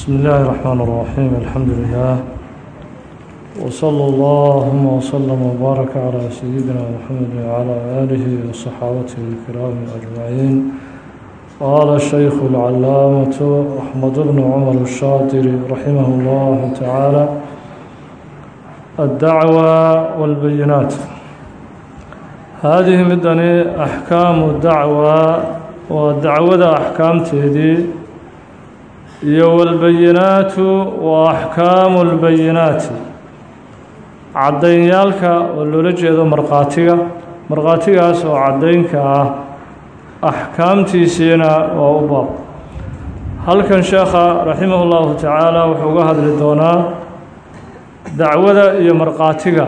بسم الله الرحمن الرحيم الحمد لله وصلى اللهم وسلم وبارك على سيدنا محمد وعلى آله وصحابته الكرام أجمعين قال الشيخ العلامة أحمد بن عمر الشاطري رحمه الله تعالى الدعوة والبينات هذه مدني أحكام الدعوة ودعوة أحكام تهدي iyo walbayinaatu wa axkaamu lbayinaati caddaynayaalka oo loola jeedo markhaatiga markhaatigaas oo caddaynka ah axkaamtiisiina waa u baab. Halkan sheekha raximah llahu tacaala wuxuu uga hadli doonaa dacwada iyo markhaatiga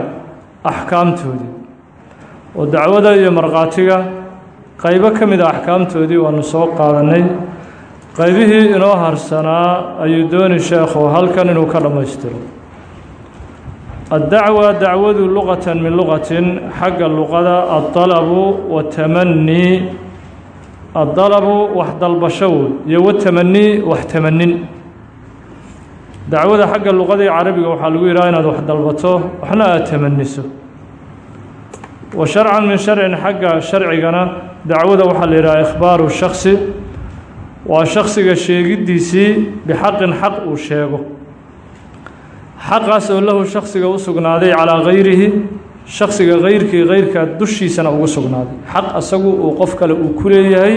axkaamtoodii oo dacwada iyo markhaatiga qaybo ka mid a axkaamtoodii waanu soo qaadanay qaybihii inoo harsanaa ayuu dooni sheekhu halkan inuu ka dhammaystiro. Addacwa dacwadu luqatan min luqatin xagga luqada addalabu watamanii addalabu wax dalbasho wey iyo watamanii wax tamanin dacwada xagga luqadii carabiga waxaa lagu yidhaha inaad wax dalbato waxna aad tamaniso wa sharcan min sharcin xagga sharcigana dacwada waxaa la yidhaha ikhbaaru shaksi waa shaksiga sheegiddiisii bixaqin xaq uu sheego. Xaqaas oo lahu shaksiga u sugnaaday calaa gayrihi shaksiga kayrkii kayrkaa dushiisana ugu sugnaaday. Xaq asagu uu qof kale uu ku leeyahay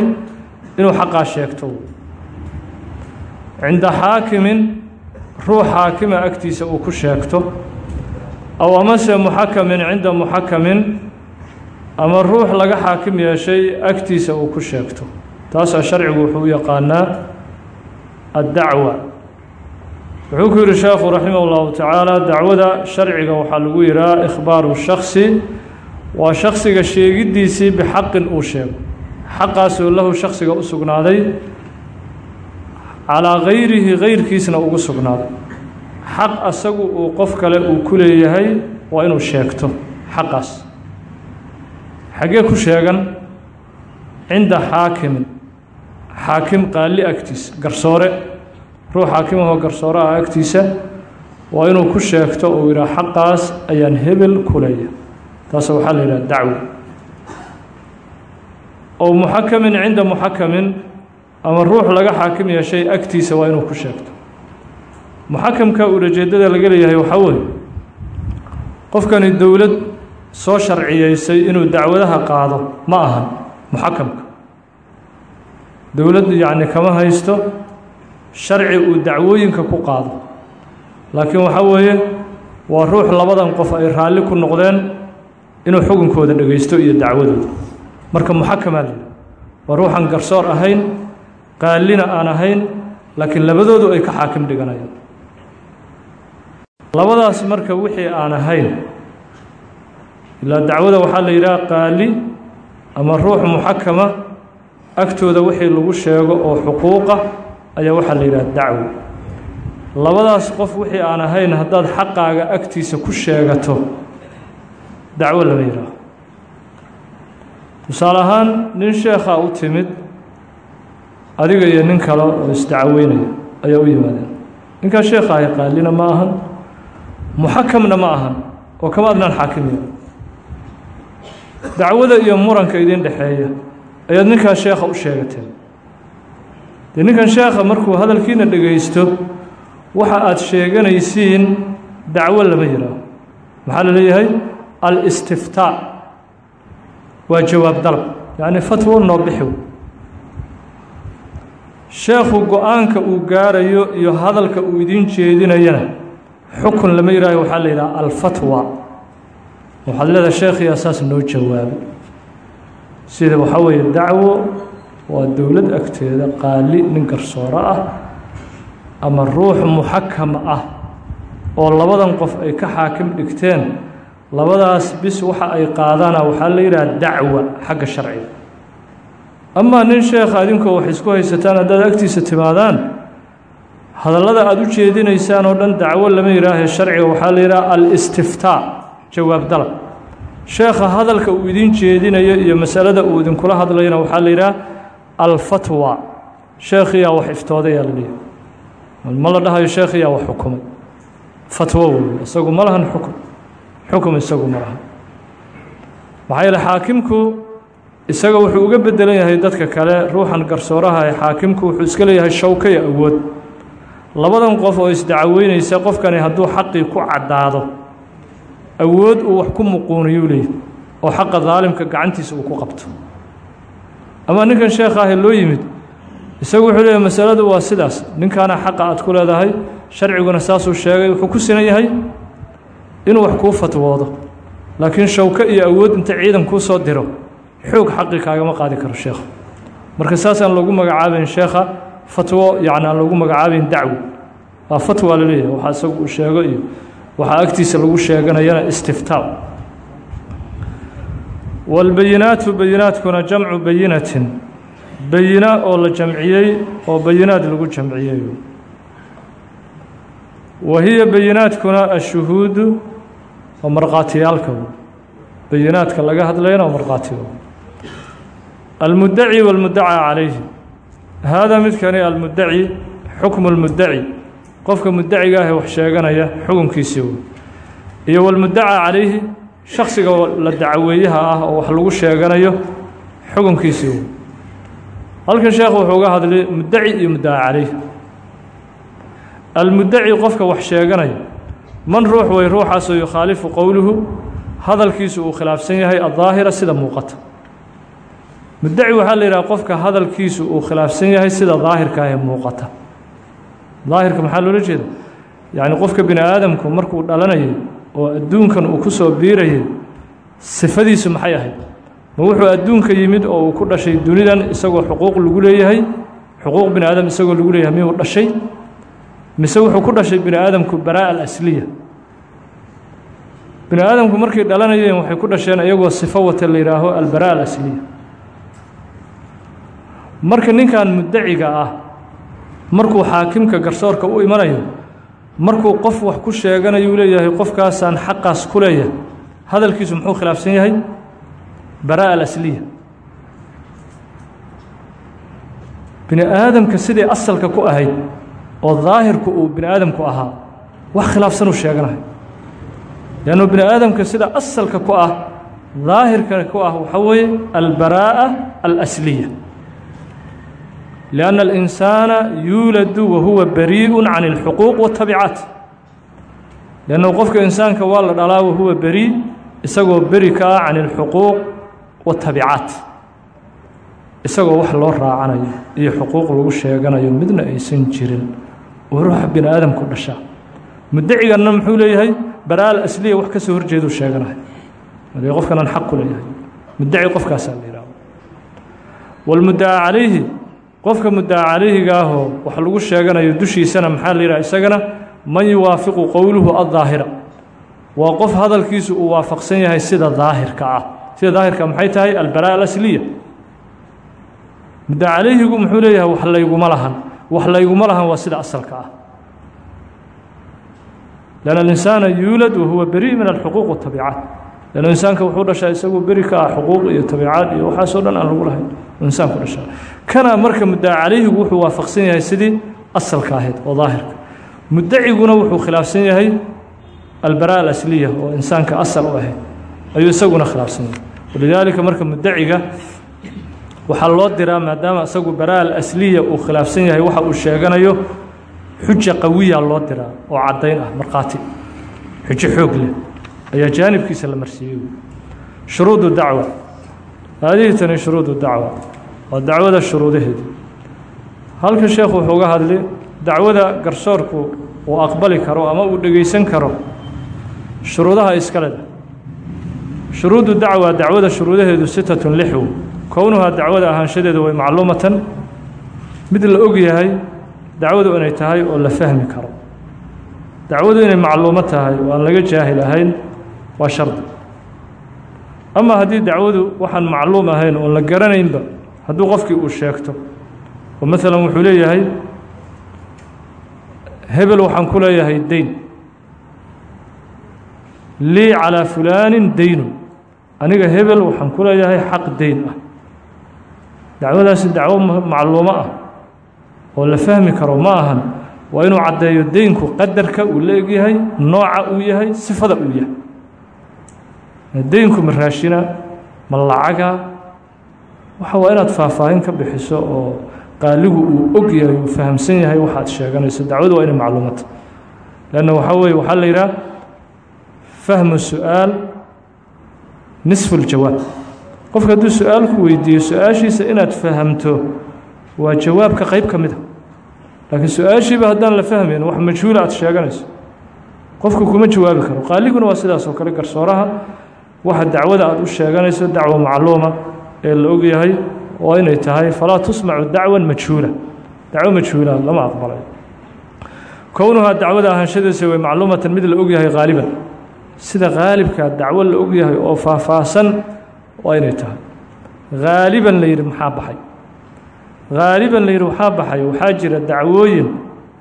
inuu xaqaa sheegto. Cinda xaakimin ruux xaakima agtiisa uu ku sheegto. Aw amase muxakamin cinda muxakamin ama ruux laga xaakim yeeshay agtiisa uu ku sheegto taasaa sharcigu wuxuu u yaqaanaa addacwa. Wuxuu ku yidhi sheekhu raximah ullahu tacaala dacwada sharciga waxaa lagu yidhaha ikhbaaru shaksi waa shaksiga sheegiddiisii bixaqin uu sheego. Xaqaasoo lahu shaksiga u sugnaaday calaa gayrihi gayrkiisna ugu sugnaaday. Xaq asagu uu qof kale uu ku leeyahay waa inuu sheegto xaqaas. Xaggee ku sheegan cinda xaakimin xaakim qaali agtiisa garsoore. Ruux xaakimahoo garsoore ah agtiisa. Waa inuu ku sheegto uu yidhaha xaqaas ayaan hebel ku leeyahay. Taas waxaa la yidhaha dacwo ow muxakamin cinda muxakamin ama ruux laga xaakim yeeshay agtiisa waa inuu ku sheegto. Muxakamka ulajeedada laga leeyahay waxaa weeye qofkani dowlad soo sharciyeysay inuu dacwadaha qaado ma ahan muxakamka dowladdu yacni kama haysto sharci uu dacwooyinka ku qaado. Laakiin waxaa weeye waa ruux labadan qof ay raalli ku noqdeen inuu xukunkooda dhegaysto iyo dacwadooda. Marka muxakamaa la waa ruuxan garsoor ahayn qaalina aan ahayn laakiin labadoodu ay ka xaakim dhiganayaan. Labadaas marka wixii aan ahayn ilaa dacwada waxaa la yidhaha qaali ama ruux muxakama agtooda wixii lagu sheego oo xuquuqa ayaa waxaa la yidhaha dacwo. Labadaas qof wixii aan ahayn haddaad xaqaaga agtiisa ku sheegato dacwo lama yidhaaho tusaale ahaan nin sheekhaa u timid adiga iyo nin kale oo isdacweynaya ayaa u yimaadeen. Ninkaa sheekhaahi qaalina ma ahan muxakamna ma ahan oo kama adnaan xaakimiya dacwada iyo muranka idin dhexeeya ayaad ninkaa sheekha u sheegateen dee ninkan sheekha markuu hadalkiina dhegaysto waxa aad sheeganaysiin dacwo lama yihaaho maxaa la leeyahay? Al-istiftaa waa jawaab dalab. Yacni fatwo noo bixi. Sheekhu go'aanka uu gaarayo iyo hadalka uu idin jeedinayana xukun lama yihaaho waxaa la yidhaha alfatwa. Waxaad leedahay sheekhiyaa saas noo jawaabay sida waxaa weeye dacwo waa dowlad agteeda qaali nin garsooro ah ama ruux muxakam ah oo labadan qof ay ka xaakim dhigteen. Labadaas bis waxa ay qaadana waxaa la yidhaha dacwa xagga sharciga amaa nin sheekha adinkoo wax isku haysataan haddaad agtiisa timaadaan hadallada aada u jeedinaysaan oo dhan dacwo lama yidhaahe sharciga waxaa la yidhaha al-istiftaa jawaab dalab sheekha hadalka uu idin jeedinayo iyo masalada uu idinkula hadlayana waxaa la yidhaha alfatwa. Sheekhiyaa wax iftoodayaa la leeyahay. Ma la dhahayo sheekhiyaa wax xukumay? Fatwo wey isagu ma lahan xukm xukum isagu ma lahan. Maxaa yeele xaakimku isaga wuxuu uga bedelan yahay dadka kale ruuxan garsooraha ee xaakimku wuxuu iska leeyahay shawka iyo awood. Labadan qof oo isdacaweynaysa qofkani hadduu xaqii ku caddaado awood uu wax ku muquuniyuu leeyahy oo xaqa daalimka gacantiisa uu ku qabto. Ama ninkan sheekha ahe loo yimid isagu wuxuu leeyahy masaladu waa sidaas. Ninkaana xaqa aad ku leedahay sharciguna saasuu sheegay wuxuu ku sinan yahay inuu wax kuu fatwoodo. Laakiin shawko iyo awood inta ciidan kuu soo diro xoog xaqi kaagama qaadi karo sheekha. Marka saasaan lagu magacaabayn sheekha fatwo yacni aan lagu magacaabayn dacwo. Waa fatwa la leeyahay waxaa isagu uu sheego iyo waxaa agtiisa lagu sheeganayana istiftaab waalbayinaatu bayinaatkuna jamcu bayinatin. Bayina oo la jamciyey oo bayinaad lagu jamciyey. Wa hiya bayinaatkuna ashuhuudu oo markhaatiyaalka bayinaadka laga hadlayna oo markhaatiyo almudaci wاlmudacaa calayhi. Haadaa midkani almudaci xukmu اlmudaci qofka mudaciga ah wax sheeganaya xukunkiisii wey iyo wاlmudacaa calayhi shaksiga la dacaweeyaha ah oo wax lagu sheeganayo xukunkiisii wey halkan sheekh wuxuu uga hadlay mudaci iyo mudaca calayh almudaci qofka wax sheeganaya man ruux way ruuxaasoo yukhaalifu qowluhu hadalkiisu uu khilaafsan yahay addaahira sida muuqata. Mudaci waxaa la yidhaha qofka hadalkiisu uu khilaafsan yahay sida daahirka ah ee muuqata daahirka maxaa loola jeeda yacni qofka bini aadamku markuu dhalanayay oo adduunkan uu ku soo biirayay sifadiisu maxay ahayd? Ma wuxuu adduunka yimid oo uu ku dhashay dunidan isagoo xuquuq lagu leeyahay? Xuquuq bini aadam isagoo lagu leeyahay miyuu dhashay? Mise wuxuu ku dhashay bini aadamku baraa alasliya? Bini aadamku markay dhalanayeen waxay ku dhasheen iyagoo sifo wata la yidhaaho albaraa alasliya. Marka ninkan mudaciga ah markuu xaakimka garsoorka u imanayo markuu qof wax ku sheeganayu leeyahay qofkaasaan xaqaas ku leeyahay hadalkiisu muxuu khilaafsan yahay? Baraa alasliya. Bini aadamka sidii asalka ku ahayd oo daahirku uu bini aadamku ahaa wax khilaafsanuu sheeganahay. Leannu bini aadamka sida asalka ku ah daahirka ku ah waxaa weeye albaraa'a alasliya lianna alinsaana yuuladu wa huwa barii'un can اlxuquuq waاtabicaat leannu qofka insaanka waa la dhalaa wahuwa berii isagoo beri ka ah can اlxuquuq waاtabicaat isagoo wax loo raacanayo iyo xuquuq lagu sheeganayo midna aysan jirin oo ruuxa bini aadamku dhashaa mudaciganna muxuu leeyahay baraal asliya wax ka soo horjeeduu sheeganahay ade qofkanaan xaq ku leeyahay mudaci qofkaasaa la yidhahdo walmudaca calayhi qofka muddaca calayhiga ahoo wax lagu sheeganayo dushiisana maxaa la yidhaha isagana man yuwaafiqu qowluhu addaahira. Waa qof hadalkiisu uu waafaqsan yahay sida daahirka ah. Sida daahirka maxay tahay? Albara alasliya. Muddaca muxuu leeyahay wax layguma lahan. Wax layguma lahan waa sida asalka ah. Lanna alinsaana yuulad wahuwa beri min alxuquuq watabiicaat lanna insaanka wuxuu dhashaa isagoo beri ka ah xuquuq iyo tabiicaad iyo waxaasoo dhan aan lagu lahayn. Insaanku dhashaa kana marka muddaca wuxuu waafaqsan yahay sidii asalka ahayd oo daahirka. Mudaciguna wuxuu khilaafsan yahay albara alasliya oo insaanka asal u ahayd. Ayuu isaguna khilaafsan yahay. Walidaalika marka mudaciga waxaa loo diraa maadaama isagu bara alasliya uu khilaafsan yahay waxa uu sheeganayo xuja qawiya loo diraa oo caddayn ah markhaati. Xujo xoog leh. Ayaa jaanibkiisa la marsiiyey. Shuruudu dacwa. Haadihii tani shuruudu waa dacwada shuruudaheedi. Halka sheekhu wuxuu uga hadli dacwada garsoorku uu aqbali karo ama uu dhegaysan karo shuruudaha iskaleda shuruudu dacwa dacwada shuruudaheedu sitatun lixw kownuhaa dacwada ahaanshadeedu way macluumatan. Mid la og yahay dacwadu inay tahay oo la fahmi karo. Dacwadu inay macluumo tahay oo aan laga jaahil ahayn waa shardi ama haddii dacwadu waxaan macluum ahayn oon la garanaynba hadduu qofkii uu sheegto. Oo maalan wuxuu leeyahay hebel waxaan ku leeyahay deyn. Lii calىa fulaanin deynun. Aniga hebel waxaan ku leeyahay xaq deyn ah. Dacwadaasi dacwo macluumo ah. Oo la fahmi karo ma ahan. Waa inuu caddeeyo deynku qadarka uu la egyahay nooca uu yahay sifada uu yahay. Deynku ma raashina ma lacaga waxa waa inaad faahfaahin ka bixiso oo qaaligu uu og yahay uu fahamsan yahay waxaad sheeganayso. Dacwadu waa inay macluumata leanna waxaa weeye waxaa la yidhaha fahmu su'aal nisfu ljawaab qofka hadduu su'aal ku weydiiyo su'aashiisa inaad fahamto waa jawaabka qayb ka mid a laakiin su'aashiiba haddaan la fahmayn wax majhuula aad sheeganayso. Qofku kuma jawaabi karo. Qaaliguna waa sidaas oo kale garsooraha waxa dacwada aad u sheeganayso dacwo macluuma ee la og yahay waa inay tahay falaa tusmacu dacwan majhuula. Dacwo majhuula lama aqbalayo kownuhaa dacwada ahaanshadeesa way macluumatan mid la og yahay qaaliban sida qaalibka dacwo la og yahay oo faahfaahsan waa inay tahay. Haaliban la yidhi maxaa baxay? Haaliban la yidhi waxaa baxay? Jira dacwooyin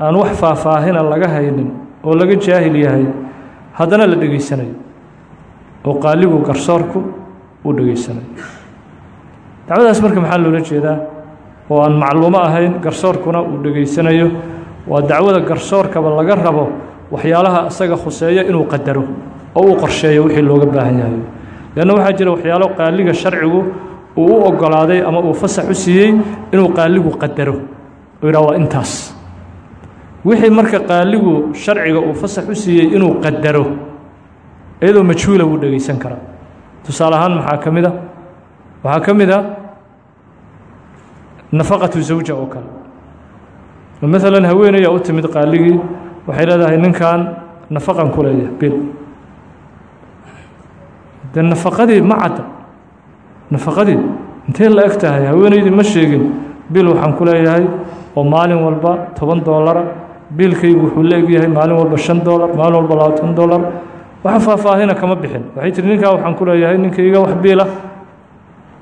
aan wax faahfaahina laga haynin oo laga jaahil yahay. Haddana la dhegaysanayo oo qaaligu garsoorku uu dhegaysanayo dacwadaas marka maxaa loola jeedaa? Oo aan macluumo ahayn garsoorkuna uu dhegaysanayo. Waa dacwada garsoorkaba laga rabo waxyaalaha isaga khuseeya inuu qadaro oo uu qorsheeyo wixii looga baahan yahay. Leanna waxaa jira waxyaalo qaaliga sharcigu uu u ogolaaday ama uu fasax u siiyey inuu qaaligu qadaro. Oo yidhaha waa intaas. Wixii marka qaaligu sharciga uu fasax u siiyey inuu qadaro iyadoo majhuula wuu dhegaysan karaa. Tusaale ahaan maxaa ka mid a waxaa ka mid a nafaqatu zawja oo kale. Maalan haweenaya u timid qaaligii waxay leedahay ninkan nafaqan ku leeyahay bil. Dee nafaqadii ma cadda nafaqadii intee la eg tahay? Haweenaydii ma sheegin bil waxaan ku leeyahay oo maalin walba toban doolara biilkaygu wuxuu la egyahay maalin walba shan doolar maalin walba labaatan doolar waxa faahfaahina kama bixin. Waxay tihi ninkaa waxaan ku ninkayga wax biila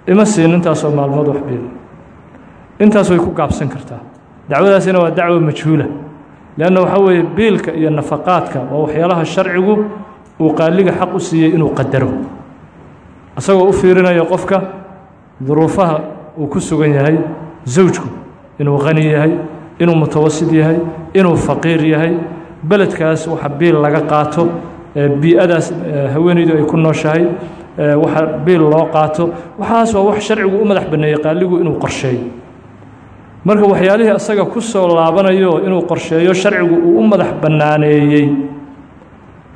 ima siin intaasoo maalmood wax biila intaas way ku gaabsan kartaa. Dacwadaasina waa dacwo majhuula. Leanna waxaa weeye biilka iyo nafaqaadka waa waxyaalaha sharcigu uu qaaliga xaq u siiyey inuu qadaro. Isagoo u fiirinayo qofka duruufaha uu ku sugan yahay zawjku inuu qani yahay inuu mutawasid yahay inuu faqiir yahay beledkaas waxa biil laga qaato bii-adaas haweenaydu ay ku nooshahay waxa biil loo qaato. Waxaas waa wax sharcigu u madax banneeyey qaaligu inuu qorsheeyo. Marka waxyaalihii asaga ku soo laabanayo inuu qorsheeyo sharcigu uu u madax bannaaneeyey.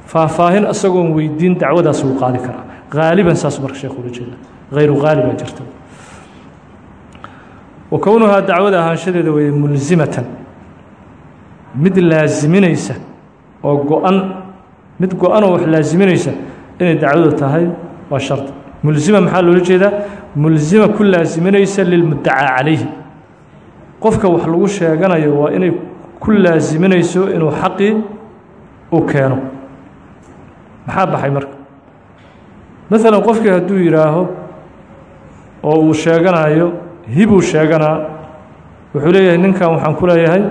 Faahfaahin asagoon weydiin dacwadaas wuu qaadi karaa. Haaliban saas marka sheekhu ula jeeda. Hayru haalibaa jirta. Wa kownuhaa dacwada ahaanshadeeda weeye mulsimatan mid laasiminaysa oo go-an mid go-anoo wax laasiminaysa inay dacwadu tahay waa shardi mulsima maxaa loola jeedaa? Mulsima ku laasiminaysa lilmuddacaa calayhi. Qofka wax lagu sheeganayo waa inay ku laasiminayso inuu xaqii u keeno. Maxaa baxay marka? Maalan qofkii hadduu yidhaaho oo uu sheeganayo hibuu sheeganaa wuxuu leeyahay ninkan waxaan ku leeyahay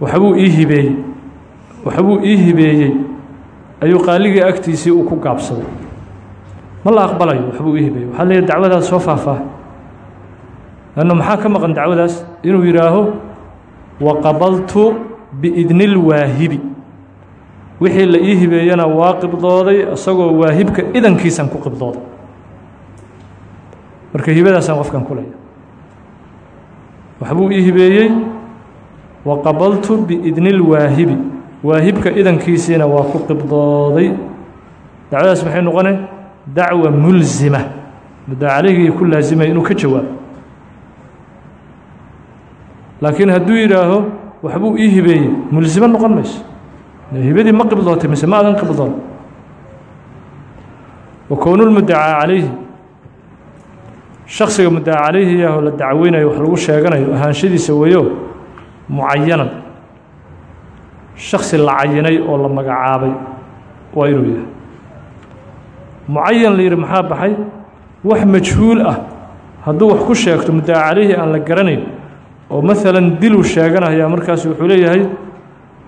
waxbuu ii hibeeyey waxbuu ii hibeeyey ayuu qaaligii agtiisii uu ku gaabsaday ma la aqbalayo waxbuu ii hibeeyey. Waxaa leeyahay dacwadaas soo faahfaaha lanna maxaa ka maqan dacwadaas? Inuu yidhaaho waqabaltu biidni اlwaahibi wixii la ii hibeeyana waa qibdooday isagoo waahibka idankiisan ku qibdooday. Marka hibadaasaan qofkan ku leeya waxbuu ii hibeeyey waqabaltu biidni اlwaahibi waahibka idankiisiina waa ku qibdooday. Dacwadaas maxay noqone dacwa mulsima muddaa calayhigii ku laasimaya inuu ka jawaabo. Laakiin hadduu yidhaaho waxbuu ii hibeeyey. Mulsimo noqon mayso. Hibadii ma qibdootay mise ma adan qibdoon? Wa kownulmuddacaa calayhi. Shaksiga muddacaa calayhi yaahoo la dacweynayo wax lagu sheeganayo ahaanshadiisa weeyo mucayanan shaksi la cayinay oo la magacaabay waa inuu yahay mucayan la yidhi maxaa baxay? Wax majhuul ah. Hadduu wax ku sheegto muddacaa calayhi aan la garanayn. Oo maalan diluu sheeganayaa markaas wuxuu leeyahay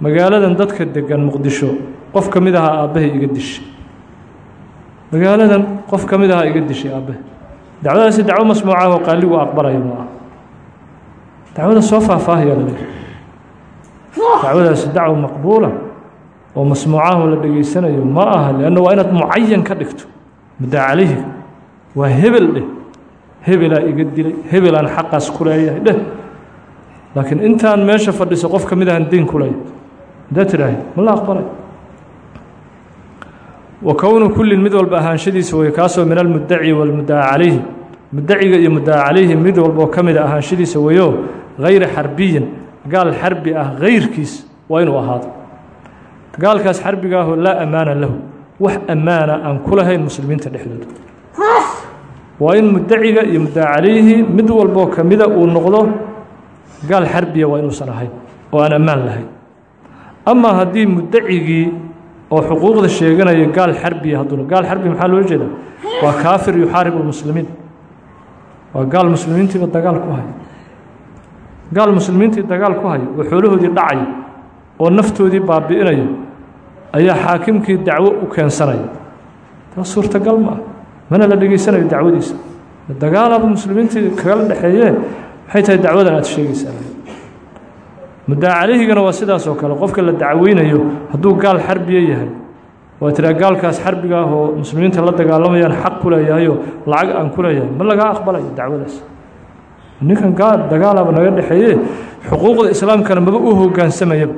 magaaladan dadka degan muqdisho qof ka mid ahaa aabbahay iga dishay magaaladan qof ka mid ahaa iga dishay aabbahay dacwadaasi dacwo masmuuca ah oo qaaligu aqbalayo ma aha. Dacwada soo faahfaahaya la leeyahay. Dacwadaasi dacwo maqbuula oo masmuucaho la dhegaysanayo ma aha leanna waa inaad mucayan ka dhigto. Muddaa calayhi waa hebel dheh. Hebelaa iga dilay hebelaan xaqaas ku leeyahay dheh. Laakiin intaan meesha fadhiso qof ka mid ahan deyn ku leeyahay haddaa tidhaahay ma la aqbalay. Wa kownu kullin mid walba ahaanshadiisa way kaasoo min almuddaci walmuddaca calayhi. Iyo muddaca mid walba oo ka mida ahaanshadiisa weyo hayra xarbiyin gaal xarbi ah hayrkiis waa inuu ahaado gaalkaas xarbiga ahoo laa ammaana lahu. Wax ammaana aan ku lahayn muslimiinta dhexdooda. Waa in muddaciga iyo muddaca calayhi mid walboo ka mida uu noqdo gaal xarbiya waa inuusan ahayn oo aan ammaan lahayn. Amaa haddii muddacigii oo xuquuqda sheeganaya gaal xarbiya hadduna gaal xarbi maxaa loola jeedaa? Waa kaafir yuxaaribu lmuslimiin waa gaal muslimiintiiba dagaal ku haya gaal muslimiintii dagaal ku haya oo xoolahoodii dhacaya oo naftoodii baabi'inaya ayaa xaakimkii dacwo u keensanaya. Taas suurtagal ma ah mana la dhegaysanayo dacwadiisa. Dagaalaba muslimiintii kagala dhexeeyee maxay tahay dacwadan aad sheegaysaa muddaa calayhigana waa sidaas oo kale. Qofka la dacweynayo hadduu gaal xarbiya yahay waa tiraa gaalkaas xarbiga ah oo muslimiinta la dagaalamayaan xaq ku leeyahayoo lacag aan ku leeyahay ma lagaa aqbalayo dacwadaas? Ninkan gaal dagaalaba naga dhexeeye xuquuqda islaamkana maba u hoggaansamayaba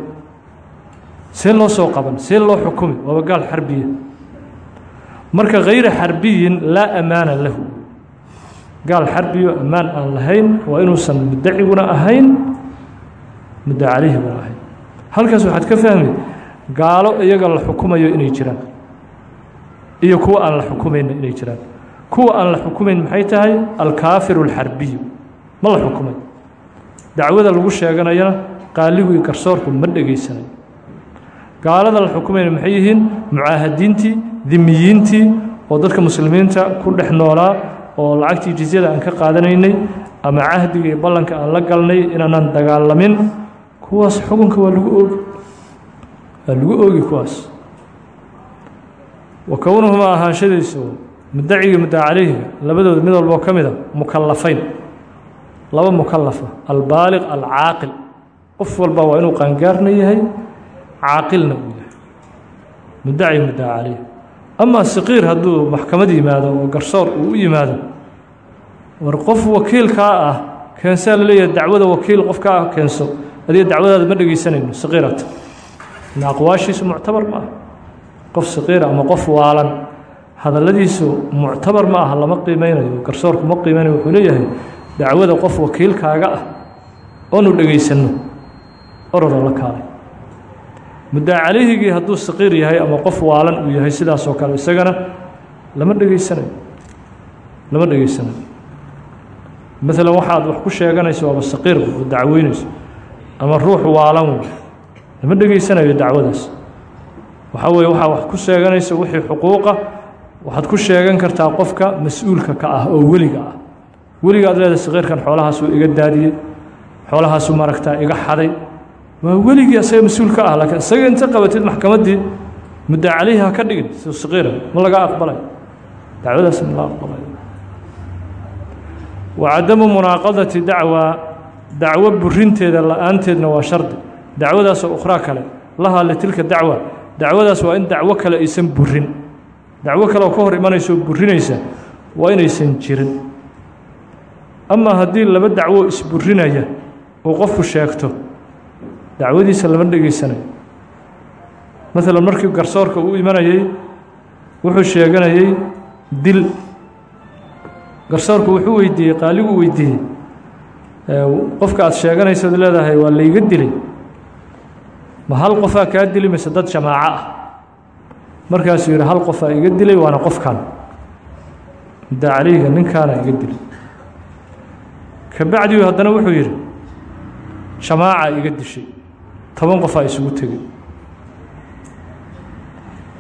see loo soo qaban see loo xukumi waaba gaal xarbiya. Marka hayra xarbiyin laa ammaana lahu. Gaal xarbiyo ammaan aan lahayn waa inuusan muddaciguna ahayn mudda calayhiguna ahayn. Halkaas waxaad ka fahmi gaalo iyaga la xukumayo inay jiraan iyo kuwa aan la xukumayna inay jiraan. Kuwa aan la xukumayn maxay tahay? Alkaafiru alxarbiyu ma la xukumay. Dacwada lagu sheeganayana qaaligu iyo garsoorku ma dhegaysanayo gaalada la xukumayna maxay yihiin? Mucaahadiintii dimiyiintii oo dadka muslimiinta ku dhex noolaa oo lacagtii jizyada aan ka qaadanaynay ama cahdiga ballanka aan la galnay inaanaan dagaalamin. Kuwaas xukunka waa lagu oogi waa lagu oogi kuwaas. Wa kownuhumaa ahaanshadiisu muddaciga muddaca calayhiga labadooda mid walboo ka mida mukallafayn. Laba mukalafa albaaliq alcaaqil. Qof walba waa inuu qaangaarna yahay caaqilna uu yahay muddaci muddaca calayhi amaa saqiir hadduu maxkamad yimaado oo garsoor uu u yimaado war qof wakiilkaa ah keensaa la leeyahay dacwada wakiil qofkaa ah keenso adiga dacwadaada ma dhegaysanayno saqiirata in aqwaashiisu muctabar ma ah qof saqiira ama qof waalan hadalladiisu muctabar ma aha lama qiimeynayo garsoorku ma qiimeynayo wuxuu leeyahay dacwada qof wakiilkaaga ah oonu dhegaysanno kaalay muddaa calayhigii hadduu saqiir yahay ama qof waalan uu yahay sidaasoo kale isagana lama dhegaysanayo lama dhegaysanayo maalan waxaad wax ku sheeganayso waaba saqiir oo dacweynayso ama ruux waalan wey lama dhegaysanayo dacwadaas. Waxaa weeye waxaa wax ku sheeganayso wixii xuquuqa waxaad ku sheegan kartaa qofka mas'uulka ka ah oo weliga ah. Weliga leedahay saqiirkan xoolahaasuu iga daadiyey xoolahaasuu maragtaa iga xaday waa weligii asaga mas'uul ka ah laakiin isaga inta qabatid maxkamaddii muddaa calayhi ha ka dhigin si saqiira ma laga aqbalayo dacwadaas ma la aqbalayo wa cadamu munaaqadati dacwa dacwo burinteeda la'aanteedna waa shardi. Dacwadaasoo ukhraa kale lahaa litilka dacwa. Dacwadaas waa in dacwo kale aysan burin dacwo kale oo ka hor imanaysa oo burinaysa waa inaysan jirin. Amaa haddii laba dacwo isburinaya uu qofku sheegto dacwadiisa lama dhegaysanayo maalan markii garsoorka uu imanayey wuxuu sheeganayey dil. Garsoorku wuxuu weydiiyey qaaligu weydiiyey qofka aad sheeganaysaad leedahay waa layga dilay. Ma hal qofaa kaa dili mise dad jamaaco ah? Markaasuu yidhi hal qofaa iga dilay waana qofkan calayhiga ninkaana iga dilay. Kabacdiu haddana wuxuu yidhi jamaaca iga dishay toban qofaa isugu tegey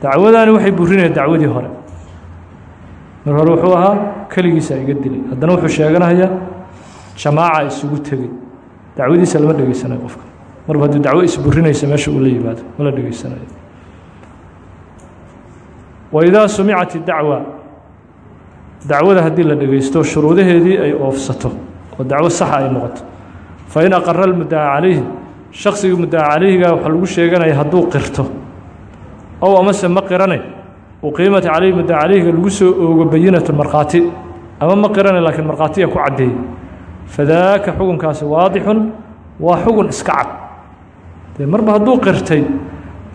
dacwadaani waxay burinayaan dacwadii hore. Mar hore wuxuu ahaa keligiisaa iga dilay. Haddana wuxuu sheeganayaa jamaaca isugu tegey dacwadiisa lama dhegaysanayo qofka. Marba haddii dacwo isburinaysa meesha uu la yimaado ma la dhegaysanayo waidaa sumicat idacwa dacwada haddii la dhegaysto shuruudaheedii ay oofsato oo dacwo saxa ay noqoto. Fain aqara almuddaca calayhi shaksigii muddaca calayhiga waxaa lagu sheeganaya hadduu qirto. Ow amase ma qirane? Uqiimata calayhi muddaca calayhiga lagu soo oogo bayinatu markhaati. Ama ma qirane laakiin markhaatiya ku caddeeyey fadaaka xukunkaasi waadixun waa xugun iska cad. Dee marba hadduu qirtay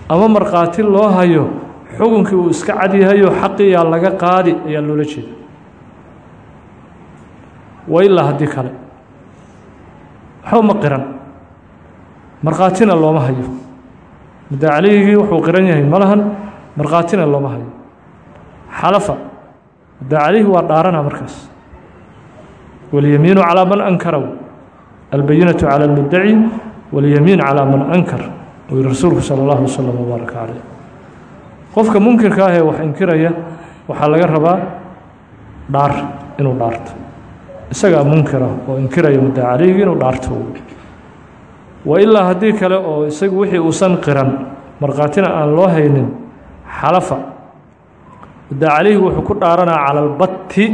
ama markhaati loo hayo xukunkii uu iska cad yahayo xaqiyaa laga qaadi ayaa loola jeeda wa ilaa haddii kale. Waxba ma qiran markhaatina looma hayo. Muddacaligii wuxuu qiran yahay malahan markhaatina looma hayo. Xalafa muddacalihi waa dhaaranaa markaas. Walyamiinu calaa man ankara albayinatu cala almuddaci walyamiin calaa man ankar. Uu yihi rasuulku sala allahu wasalam wabaaraka caleyh qofka munkirka ah wax inkiraya waxaa laga rabaa dhaar inuu dhaarto. Isagaa munkirah oo inkiraya muddacalihi inuu dhaarto wa ilaa haddii kale oo isagu wixii uusan qiran markhaatina aan loo haynin xalafa. Mudda calayhi wuxuu ku dhaaranaa cala albatti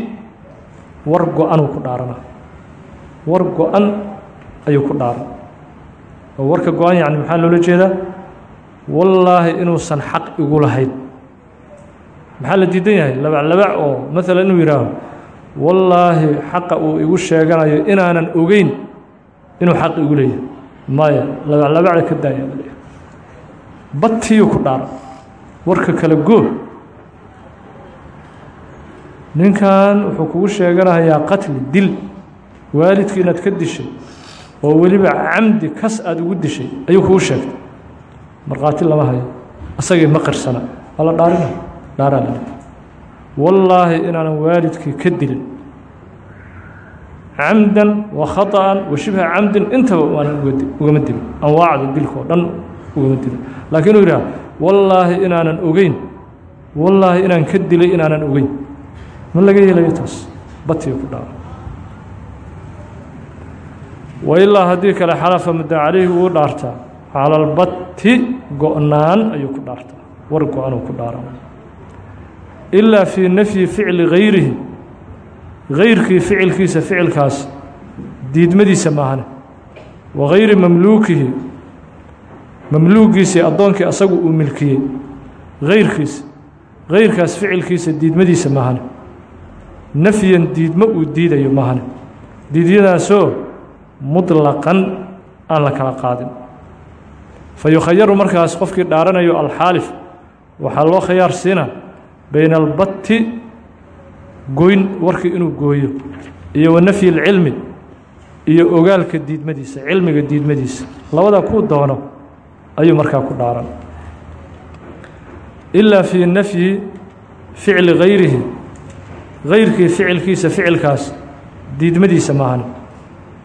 war go-anuu ku dhaaranaa. War go-an ayuu ku dhaaran. Oo warka go-an yacni maxaa loola jeedaa? Wallaahi inuusan xaq igu lahayn. Maxaa la diidan yahay? Labac labac oo maalan inuu yidhaaho wallaahi xaqa uu igu sheeganayo inaanan ogeyn inuu xaq igu leeyahay maya labaclabacda ka daaya batiyuu ku dhaaran warka kala goo ninkan wuxuu kugu sheeganayaa qatli dil. Waalidkii inaad ka dishay oo weliba camdi kas aada ugu dishay ayuu kugu sheegtay. Markhaati lama hayo asagii ma qirsana waa la dhaarina? Dhaaraa la wallaahi inaanan waalidkii ka dilin camdan wa khaطأan wa shibha camdin intaba aanan ugama dilin anwaacda dilka oo dhan ugama dilin laakiin uu yidhaha wallaahi inaanan ogeyn wallaahi inaan ka dilay inaanan ogeyn. Ma laga yeelayo taas batiga ku dhaara wa ilaa haddii kale xalafa mudda calayhi wuu dhaartaa cala albatti go-naan ayuu ku dhaartaa war go-anuu ku dhaara ilaa fii nafyi ficli gayrihi gayrkii ficilkiisa ficilkaas diidmadiisa maahane wa gayri mamluukihi mamluugiisii addoonkii asagu uu milkiyey gayrkiisa gayrkaas ficilkiisa diidmadiisa maahane nafyan diidmo uu diidayo maahane diidyadaasoo muطlaqan aan la kala qaadin fa yukhayaru markaas qofkii dhaaranayo alxaalif waxaa loo khayaar siina bayna albatti goyn warkii inuu gooyo iyo wa nafyi iyo ogaalka diidmadiisa cilmiga diidmadiisa. Labada kuu doono ayuu markaa ku dhaaran. Ilaa fii nafyi ficli gayrihi gayrkii ficilkiisa ficilkaas diidmadiisa maahan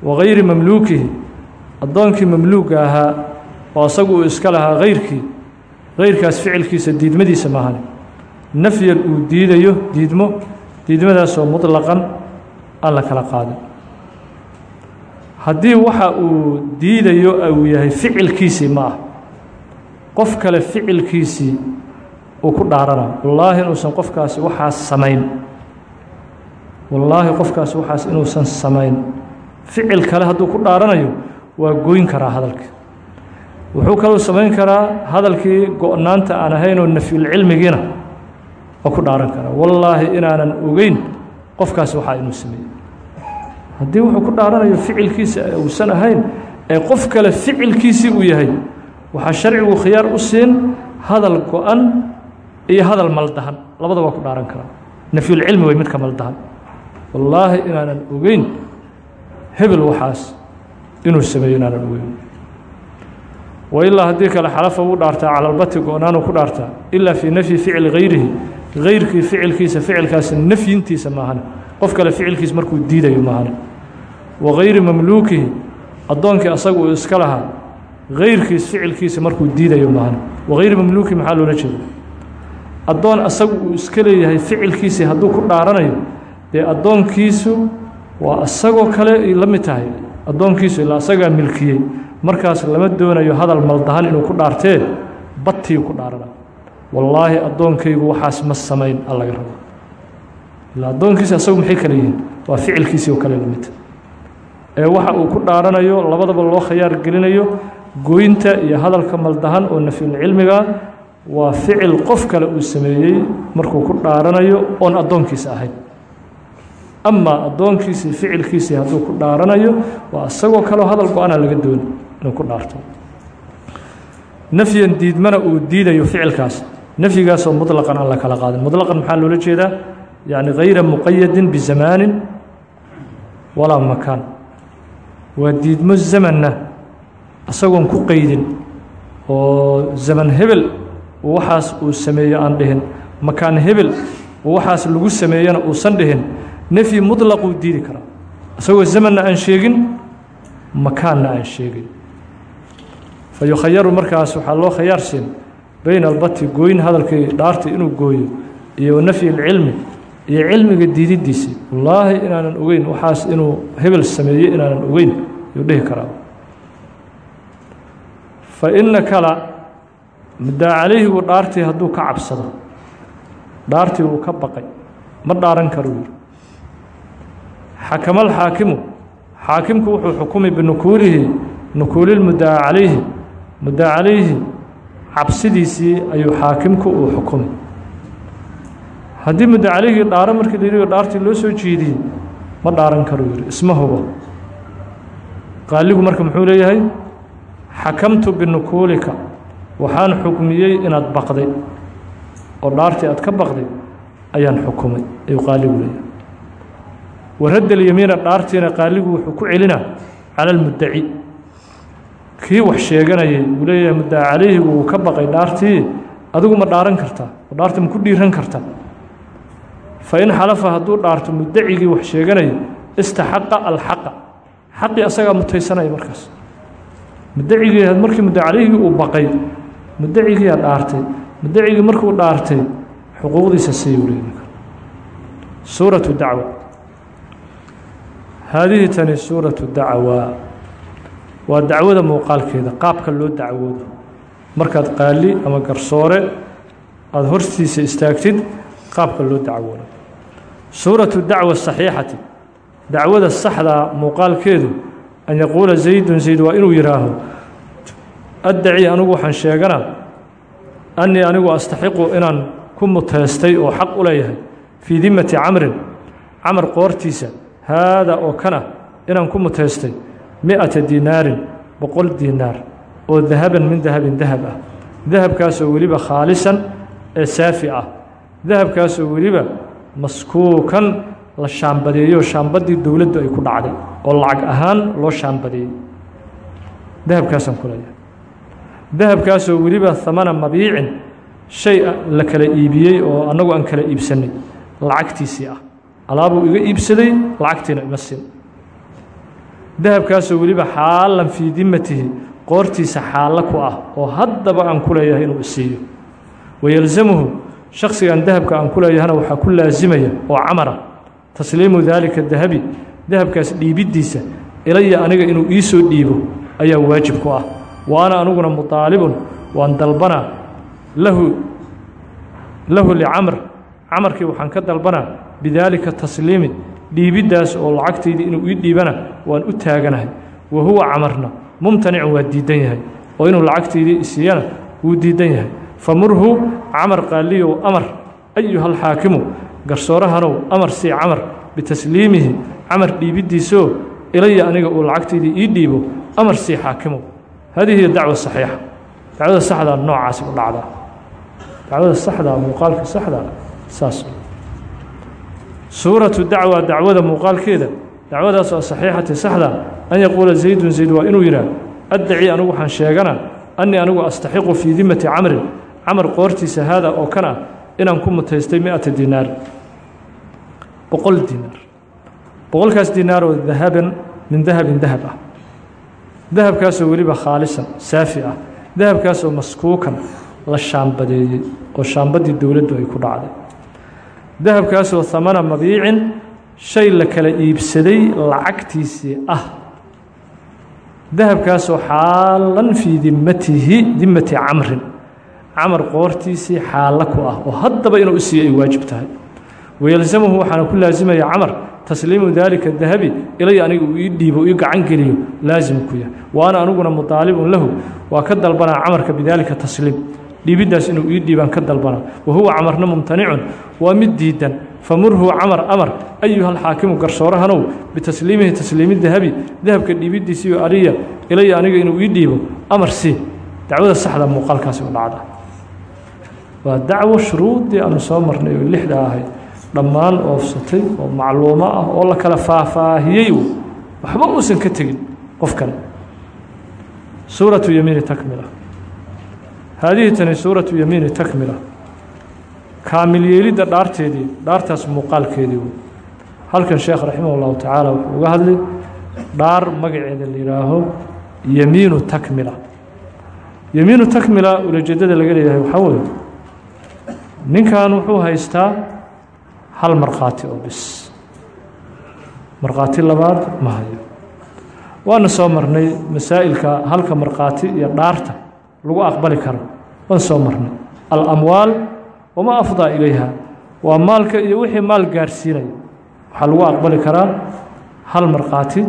wa gayri mamluukihi addoonkii mamluuga ahaa oo asagu uu iska lahaa gayrkii gayrkaas ficilkiisa diidmadiisa maahan nafyan uu diidayo diidmo diidmadaasoo muطlaqan aan la kala qaadin haddii waxa uu diidayo uu yahay ficilkiisii ma ah qof kale ficilkiisii uu ku dhaarana. Wallaahi inuusan qofkaasi waxaas samayn. Wallaahi qofkaasi waxaas inuusan samayn. Ficil kale hadduu ku dhaaranayo waa goyn karaa hadalkii. Wuxuu kaluu samayn karaa hadalkii go-naanta aan ahaynoo nafyulcilmigiina waa ku dhaaran karaa wallaahi inaanan ogeyn qofkaasi waxaa inuu sameeyey. Haddii wuxuu ku dhaaranayo ficilkiisa uusan ahayn ee qof kale ficilkiisii uu yahay waxaa sharcigu khiyaar u siin hadal go-an iyo hadal maldahan. Labada waa ku dhaaran karaa nafyulcilmi way midka maldahan. Wallaahi inaanan ogeyn hebel waxaas inuu sameeyo inaanan ogeyn. Wa ilaa haddii kale xalafa wuu dhaartaa calalbati go-naanuu ku dhaartaa ilaa fii nafyi ficli gayrihi gayrkii ficilkiisa ficilkaasi nafyintiisa maahane qof kale ficilkiisa markuu diidayo maahane wa gayri mamluukihi addoonkii asagu uu iska lahaa gayrkiis ficilkiisa markuu diidayo maahane wa gayri mamluukihi maxaa loola jeeda addoon asagu uu iska leeyahay ficilkiisii hadduu ku dhaaranayo dee addoonkiisu waa asagoo kale la mid tahay. Addoonkiisu ilaa asagaa milkiyey. Markaas lama doonayo hadal maldahan inuu ku dhaartee battiyu ku dhaarana wallaahi addoonkaygu waxaas ma samayn a rabo. Ilaa addoonkiisi asagu maxay kale yihiin? Waa ficilkiisii oo kale la midta ee waxa uu ku dhaaranayo labadaba loo khayaar gelinayo gooynta iyo hadalka maldahan oo nafyulcilmiga waa ficil qof kale uu sameeyey markuu ku dhaaranayo oon addoonkiisa ahayn. Amaa addoonkiisii ficilkiisii hadduu ku dhaaranayo waa isagoo kaleo hadal go-ana laga dooni inuu ku dhaarto. Nafyan diidmana uu diidayo ficilkaas nafyigaasoo muطlaqan aan la kala qaadin muطlaqan maxaa loola jeedaa yacni hayra muqayadin bizamaanin walaa makaan waa diidmo zamanna isagoon ku qeydin oo zaman hebel waxaas uu sameeyo aan dhihin makaan hebel waxaas lagu sameeyana uusan dhihin nefyi muطlaquu diidi karaa isagoo zamanna aan sheegin makaanna aan sheegin fa yukhayaru markaas waxaa loo khayaar siin bayna albati gooyn hadalkii dhaarta inuu gooyo iyo nafyi اlcilmi iyo cilmiga diididdiisii wallaahi inaanan ogeyn waxaas inuu hebel sameeyey inaanan ogeyn yuu dhihi karaa. Fa ina kala muddaa calayhigu dhaartii hadduu ka cabsado dhaartii uu ka baqay ma dhaaran karuu yidhi xakama alxaakimu xaakimku wuxuu xukumay binukuulihi nukuuli lmuddaca calayhi muddaca calayhi cabsidiisii ayuu xaakimku uu xukumay haddii mudda calayhii dhaaro markii la yidhi dhaartii loo soo jeediyey ma dhaaran karuu yidhi isma hubo. Qaaligu marka muxuu leeyahay xakamtu binukuulika waxaan xukmiyey inaad baqday oo dhaartii aad ka baqday ayaan xukumay ayuu qaaligu leeyahay. Waradda alyamiina dhaartiina qaaligu wuxuu ku celinaa cala almuddaci kii wax sheeganayay uu leeyahay calayhi wuu ka baqay dhaartii adigu ma dhaaran kartaa dhaarta ma ku dhiiran kartaa fa in xalafa hadduu dhaarto muddacigii wax sheeganayo istaxaqa alxaqa. Xaqii asagaa mutaysanaya markaas. Muddacigii markii mudda calayhigii uu baqay muddacigiiyaa dhaartay muddacigii markuu dhaartay xuquuqdiisa sii karo suuratu dacwa. Haadihi tani suuratu dacwa waa dacwada muuqaalkeeda qaabka loo dacwoodo markaad qaali ama garsoore aada hortiisa istaagtid qaabka loo dacwoodo suuratu dacwa saxiixati. Dacwada saxdaa muuqaalkeedu an yaquula zaydun zayd waa inuu yidhaaho addaci anigu waxaan sheeganaa annii anigu astaxiqu inaan ku muteystay oo xaq u leeyahay fii dimmati camrin camar qoortiisa haada oo kana inaan ku muteystay mi'ata dinaarin boqol diinaar oo dahaban min dahabin dahab ah. Dahabkaasoo weliba khaalisan ee saafi ah. Dahabkaasoo weliba maskuukan la shaambadeeyo shaambadii dowladdu ay ku dhacday oo lacag ahaan loo shaambadeeyey dahabkaasaan ku leeyahay. Dahabkaasoo weliba hamana mabiicin shay la kala iibiyey oo annagu aan kala iibsannay lacagtiisii ah. Alaabuu iga iibsaday lacagtiina ima siin dahabkaasoo weliba xaalan fii dimmatihi qoortiisa xaallo ku ah oo haddaba aan ku leeyahay inuu isiiyo. Wayalzamuhu shakhsigan dahabka aan ku leeyahana waxaa ku laasimaya oo camara tasliimu daalika dahabi dahabkaas dhiibiddiisa ilaya aniga inuu ii soo dhiibo ayaa waajib ku ah. Wa ana aniguna mutaalibun waan dalbanaa lahu lahu licamr camarkii waxaan ka dalbanaa bidaalika tasliimi dhiibiddaas oo lacagtayda inuu ii dhiibana waan u taaganahay. Wa huwa camarna mumtanicun waa diidan yahay oo inuu lacagtaydii isiiyana wuu diidan yahay. Famurhu camar qaaliyow amar ayuha alxaakimu garsoorahanow amar sii camar bitasliimihi camar dhiibiddiisoo ilaya aniga uu lacagtaydii ii dhiibo amar sii xaakimow hadihi hiy dacwa saxiixa. Dacwada saxdaa noocaasi u dhacdaa. Dacwada saxdaa muuqaalka saxdaa saas suuratu dacwa dacwada muuqaalkeeda dacwadaas oo saxiixati saxda an yaquula zaydun zayd waa inuu yidhaah addaci anigu waxaan sheeganaa annii anigu astaxiqu fii dimmati camrin camar qoortiisa haada oo kan ah inaan ku mutaystay mi'ata dinaar. Boqol dinaar. Boqolkaas dinaar oo dahaban min dahabin dahab ah. Dahabkaasoo weliba khaalisan saafi ah. Dahabkaasoo maskuukan la shaambadeeyey oo shaambadii dowladdu ay ku dhacday dahabkaasoo hamana mabiicin shay la kala iibsaday lacagtiisii ah. Dahabkaasoo xaalan fii dimmatihi dimmati camrin. Camar qoortiisii xaallo ku ah oo haddaba inuu isiiyo ay waajib tahay. Wayalzamuhu waxaana ku laasimaya camar tasliimu daalika dahabi ilaya aniga uu ii dhiibo ii gacan geliyo laazim ku yahay. Wa ana aniguna mutaalibun lahu waa ka dalbanaa camarka bidaalika tasliim dhiibiddaas inuu ii dhiibaan ka dalbanaa wa huwa camarna mumtanicun waa mid diidan famurhu camar amar ayuha alxaakimu garsoorahanow bitasliimihi tasliimi dahabi dahabka dhiibiddiisiiyo aliya ilaya aniga inuu ii dhiibo amar sii dacwada saxda muuqaalkaasi u dhacda. Waa dacwo shuruuddii aanu soo marnay oo lixda ahayd. Dhammaan oofsatay oo macluumo ah oo la kala faahfaahiyey waxba uusan ka tegin qofkan. Suuratu yamiini takmila haadihi tani suuratu yamiini takmila. Kaamil yeelidda dhaarteedii dhaartaas muuqaalkeedii wey halkan sheekh raximah ullahu tacaala wuxuu uga hadlay dhaar magaceeda la yidhaaho yamiinu takmila. Yamiinu takmila ulajeedada laga leeyahay waxaa weeye ninkan wuxuu haystaa hal markhaati oo bis. Markhaati labaad ma hayo. Waana soo marnay masaa'ilka halka markhaati iyo dhaarta lagu aqbali karo. Waan soo marnay. Alamwaal wamaa afdaa ilayha. Waa maalka iyo wixii maal gaarhsiinaya waxaa lagu aqbali karaa hal markhaati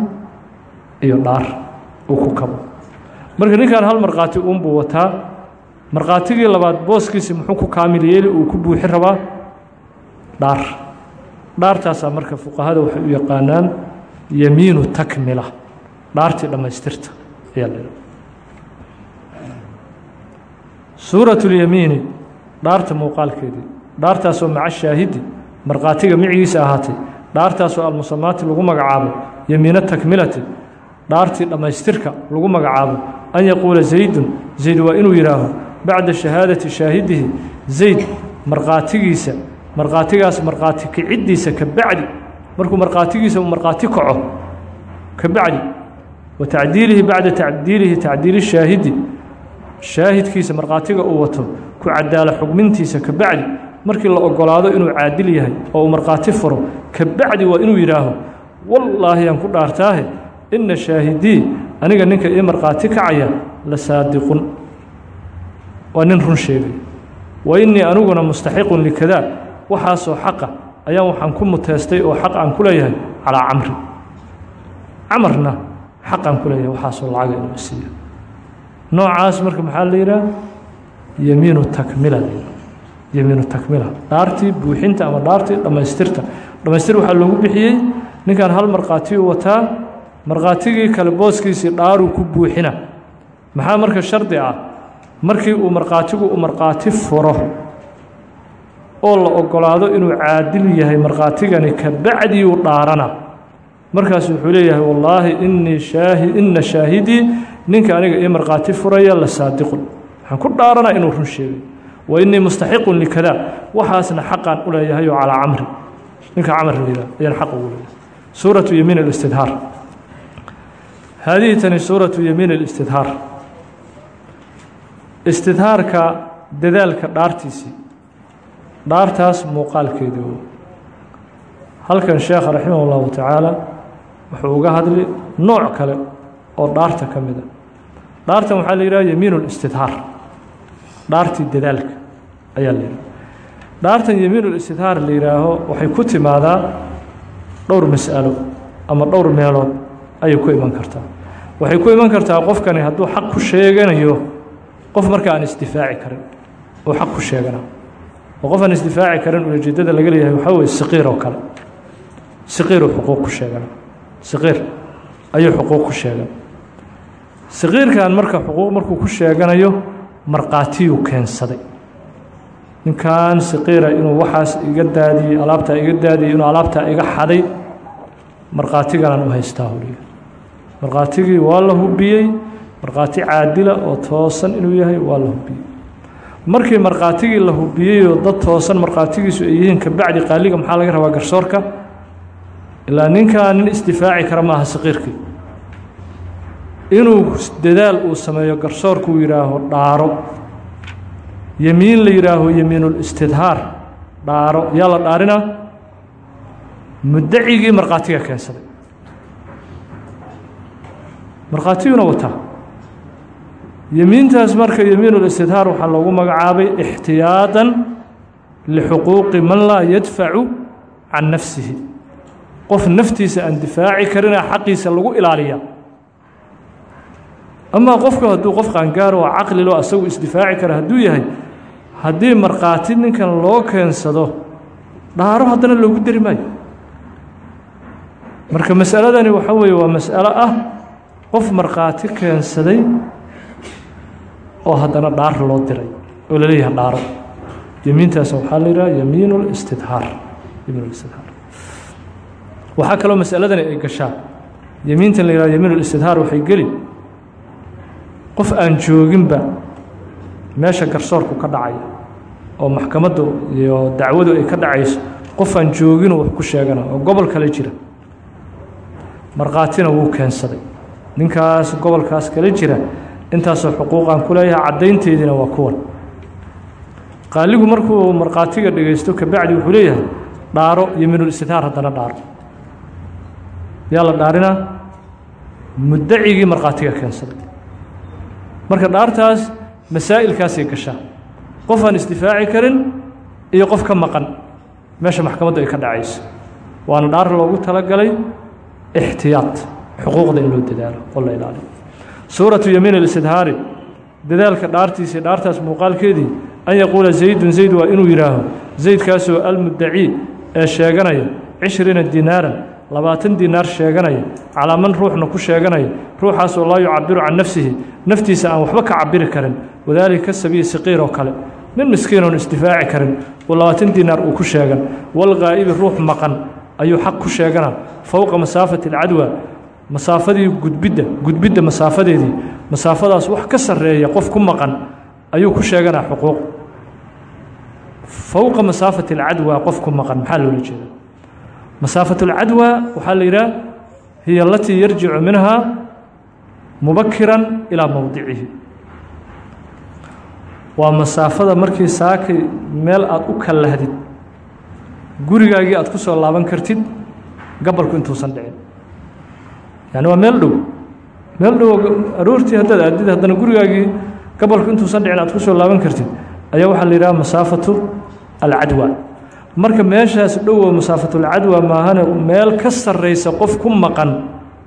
iyo dhaar uu ku kabo. Marka ninkan hal markhaati uunbuu wataa markhaatigii labaad booskiisi muxuu ku kaamil yeeli uu ku buuxi rabaa? Dhaar. Dhaartaasaa marka fuqahada waxay u yaqaanaan yamiinu takmila. Dhaartii dhammaystirta ayaa la suurat اlyamiini dhaarta muuqaalkeedii dhaartaasoo maca shaahidi markhaatiga micigiisa ahaatay dhaartaasoo almusamaati lagu magacaabo yamiino takmilati dhaartii dhammaystirka lagu magacaabo an yaquula zaydun zayd waa inuu yidhaaho bacda shahaadati shaahidihi zayd markhaatigiisa markhaatigaas markhaati kiciddiisa ka bacdi markuu markhaatigiisa markhaati kaco ka bacdi wa tacdiilihi bacda tacdiilihi tacdiili shaahidi shaahidkiisa markhaatiga uu wato ku cadaalo xugmintiisa ka bacdi. Markii la ogolaado inuu caadil yahay oo uu markhaati furo ka bacdi waa inuu yidhaaho wallaahi aan ku dhaartaahe inna shaahidii aniga ninka ii markhaati kacaya la saadiqun. Waa nin run sheegay. Wa innii aniguna mustaxiqun likadaa waxaasoo xaqa ayaan waxaan ku muteestay oo xaq aan ku leeyahay calaa camri. Camarna xaq aan ku leeyahay waxaasoo lacaga inuu siiya noocaas marka maxaa la yidhaha yamiinu takmila. Yamiinu takmila. Dhaartii buuxinta ama dhaartii dhammaystirta dhammaystir waxaa loogu bixiyey ninkan hal markhaatiyuu wataa markhaatigii kale booskiisii dhaaruu ku buuxina. Maxaa marka shardi ah? Markii uu markhaatigu uu markhaati furo oo la ogolaado inuu caadil yahay markhaatigani ka bacdiuu dhaarana. Markaas wuxuu leeyahay wallaahi innii shaahi inna shaahidii ninka aniga ii markhaati furaya la saadiqun. Waxaan ku dhaaranaa inuu run sheegay. Wa innii mustaxiqun likadaa waxaasna xaqaan u leeyahay calaa camri. Ninka camar la yidhaha ayaan xaq ugu leeyahay. Suuratu yamiin alistidhaar. Haadihi tani suuratu yamiin alistidhaar. Istidhaarka dadaalka dhaartiisii dhaartaas muuqaalkeedii w halkan sheekha raximah tacaala wuxuu uga hadli nooc kale oo dhaarta ka mida dhaartan waxaa la yidhaha yamiin اlistidhaar dhaartii dadaalka ayaa la yidhaha dhaartan yamiin اlistidhaar la yidhaaho waxay ku timaadaa dhowr mas'alo ama dhowr meelood ayay ku iman kartaa. Waxay ku iman kartaa qofkani hadduu xaq ku sheeganayo qof marka aan isdifaaci karin oo xaq ku sheegana. Oo qof aan isdifaaci karin ulajeedada laga leeyahay waxaa weye saqiir oo kale. Saqiiruu xuquuq ku sheegana. Saqiir ayuu xuquuq ku sheegan saqiirkan marka xuquuq markuu ku sheeganayo markhaatiyuu keensaday. Ninkan saqiira inuu waxaas iga daadiyey alaabtaa iga daadiyey inuu alaabtaa iga xaday markhaatiganaan u haystaa huliya markhaatigii waa la hubiyey markhaati caadila oo toosan inuu yahay waa la hubiyey markii markhaatigii la hubiyeyoo dad toosan markhaatigiisu ay yihiin ka bacdi qaaliga maxaa laga rabaa garsoorka? Ilaa ninkaa nin isdifaaci kara maaha saqiirkii inuu dadaal uu sameeyo garsoorkuu yidhaaho dhaaro. Yemiin la yidhaaho yemiinulistidhaar dhaaro. Yaa la dhaarinaa muddacigii markhaatiga keensaday. Markhaatiyuuna wataa yemiintaas marka yemiinulistidhaar waxaa loogu magacaabay ixtiyaadan lixuquuqi man laa yadfacu can nafsihi. Qof naftiisa aan difaaci karina xaqiisa lagu ilaaliya amaa qofku haduu qof qaangaaro oo caqlilo asagu isdifaaci kara haduu yahay haddii markhaati ninkan loo keensado dhaaro haddana loogu dari maayo. Marka mas'aladani waxa weeye waa mas'alo ah qof markhaati keensaday oo haddana dhaar loo diray oo la leeyahay dhaaro. Yemiintaas waxaa la yidhaha yemiin lstidhaar yemiin istidhaar. Waxaa kaloo mas'aladani ay gashaa. Yemiintan la yidhaha yemiin listidhaar waxay geli qof aan jooginba meesha garsoorku ka dhacaya oo maxkamaddu iyo dacwadu ay ka dhacayso qof aan jooginuu wax ku sheegana oo gobol kale jira markhaatina wuu keensaday. Ninkaas gobolkaas kale jira intaasoo xuquuqaan ku leeyahay caddaynteediina waa kuwan. Qaaligu markuu markhaatiga dhegaysto kabacdi wuxuu leeyahay dhaaro yamiinulistidhaar haddana dhaaro. Yaa la dhaarinaa muddacigii markhaatiga keensaday marka dhaartaas masaa'ilkaasay gashaa. Qof aan isdifaaci karin iyo qof ka maqan. Meesha maxkamaddu ay ka dhacayso. Waana dhaar loogu talagalay ixtiyaad xuquuqda in loo dadaalo oo la ilaaliyo. Suuratu yamiin alistidhaari dadaalka dhaartiisii dhaartaas muuqaalkeedii an yaquula zaydun zayd waa inuu yidhaaho zaydkaasoo almuddaci ee sheeganaya cishriina dinaaran labaatan dinaar sheeganaya calaa man ruuxna ku sheeganaya ruuxaasoo laa yucabiru can nafsihi naftiisa aan waxba ka cabiri karin. Wadaalika sabiyi saqiir oo kale nin miskiinoon isdifaaci karin oo labaatan dinaar uu ku sheegan. Walqaa'ibi ruux maqan ayuu xaq ku sheeganaa fowqa masaafati alcadwa masaafadii gudbidda gudbidda masaafadeedii masaafadaas wax ka sarreeya qof ku maqan ayuu ku sheeganaa xuquuq. Fowqa masaafati alcadwa qof ku maqan maxaa loola jeeda masaafaة اlcadwa waxaa la yidhaha hiy alatii yarjicu minha mubakira ilaa mowdicihi waa masaafada markii saakay meel aada u kallahdid gurigaagii aad ku soo laaban kartid gabalku intuusan dhicin. Yani waa meel dhow. Meel dhow aroortii haddaad aadid haddana gurigaagii gabalku intuusan dhicin aad ku soo laaban kartid ayaa waxaa la yidhaha masaafatu alcadwa marka meeshaas dhowo masaafatulcadwa maahane meel ka sarraysa qof ku maqan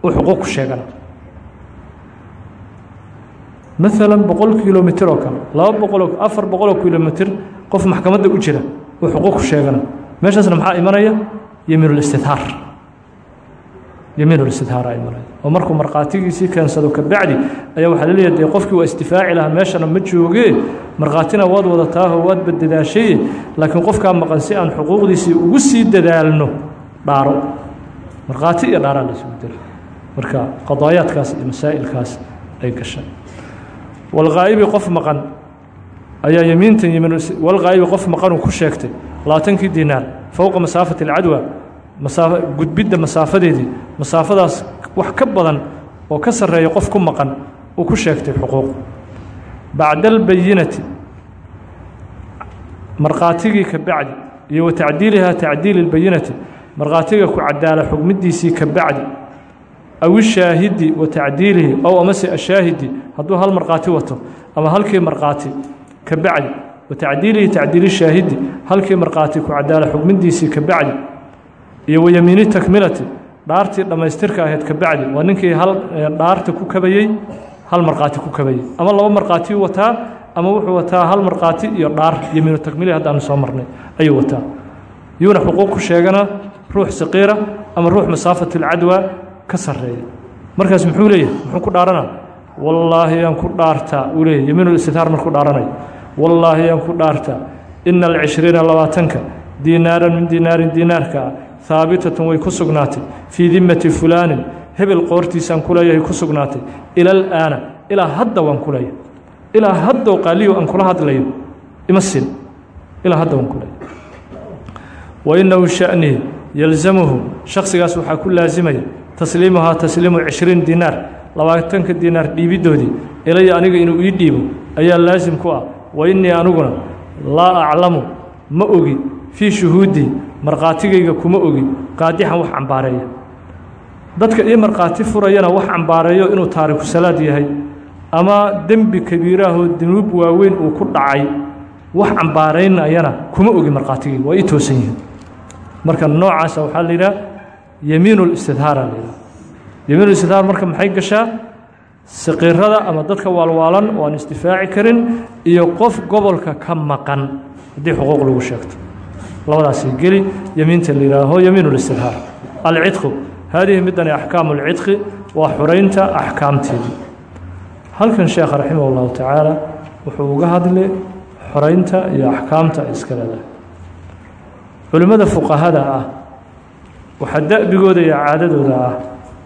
uu xuquuq ku sheegana. Maalan boqol kilomitir oo kale laba boqoloo afar boqoloo kilomitir qof maxkamadda u jira uu xuquuq ku sheegana. Meeshaasna maxaa imanaya yamiinulistidhaar yamiinulistidhaaraa imanaya oo markuu markhaatigiisii keensado kabacdi ayaa waxaa la leeyahay dee qofkii waa isdifaaci lahaa meeshana ma joogee markhaatina waad wadataaho waad badadaashaye laakiin qofkaa maqan si aan xuquuqdiisii ugu sii dadaalno dhaaro. Markhaati iyo dhaaraa la dira. Marka qadaayaadkaas iyo masaa'ilkaas ay gashaan. Walqaa'ibi qof maqan ayaa yemiintan yimiin walqaa'ibi qof maqanuu ku sheegtay labaatankii dinaar fowqa masaafati alcadwa masaafa gudbidda masaafadeedii masaafadaas wax ka badan oo ka sarreeya qof ku maqan uu ku sheegtay xuquuq. Bacda albayinati markhaatigii ka bacdi iyo wa tacdiilihaa tacdiili اlbayinati markhaatiga ku cadaala xugmidiisii ka bacdi aw ishaahidi wa tacdiilihi ow amase ashaahidi hadduu hal markhaati wato ama halkii markhaati ka bacdi wa tacdiilihi tacdiili shaahidi halkii markhaati ku cadaala xugmidiisii ka bacdi iyo wa yamiini takmilati dhaartii dhammaystirka ahayd ka bacdi. Waa ninkii hal dhaarta ku kabayey hal markhaati ku kabayey. Ama laba markhaati wataa ama wuxuu wataa hal markhaati iyo dhaar yamiinu takmili haddaanu soo marnay ayuu wataa. Yuuna xuquuq ku sheegana ruux saqiira ama ruux masaafat alcadwa ka sarreeya. Markaas muxuu leeyahay muxuu ku dhaaranaa wallaahi yaan ku dhaartaa uu leeyahy yamiinulistitaar markuu dhaaranayo wallaahi yaan ku dhaartaa ina alcishriina labaatanka diinaaran min diinaarin diinaarka. ah haabitatun way ku sugnaatay. Fii dimmati fulaanin hebel qoortiisaan ku leeyahay ku sugnaatay. Ila alaana ilaa hadda waan ku leeyahay. Ilaa haddow qaaliyo aan kula hadlayo ima sin ilaa hadda waan ku wa inahu sha'nihi yalzamuhu shakhsigaas waxaa ku laasimaya tasliimuhaa tasliimu cishriin diinaar labaatanka diinaar dhiibiddoodii ilaya aniga inuu ii dhiibo ayaa laasim ku ah. Wa innii aniguna laa aclamu ma ogi fii shuhuudii markhaatigayga kuma ogi qaadixan wax cambaareeya. Dadka ii markhaati furayana wax cambaareeyo inuu taariku salaad yahay ama dembi kabiiraahoo dunuub waaweyn uu ku dhacay wax cambaaraynayana kuma ogi markhaatigayga waa ii toosan yihiin. Marka noocaasa waxaa la yidhaha yemiinu listidhaara la yidhaha. Yemiinu istidhaar marka maxay gashaa? Saqiirada ama dadka waalwaalan oo aan isdifaaci karin iyo qof gobolka ka maqan haddii xuquuq lagu sheegto labadaasay geli yemiinta la yihaaho yemiin listidhaar alcidqu haadihi midani axkaamu lcidqi waa xureynta axkaamteedii halkan sheekha raximah اllahu tacaala wuxuu uga hadlay xoreynta iyo axkaamta iska leedahay culimmada fuqahada ah waxaa da'bigooda iyo caadadooda ah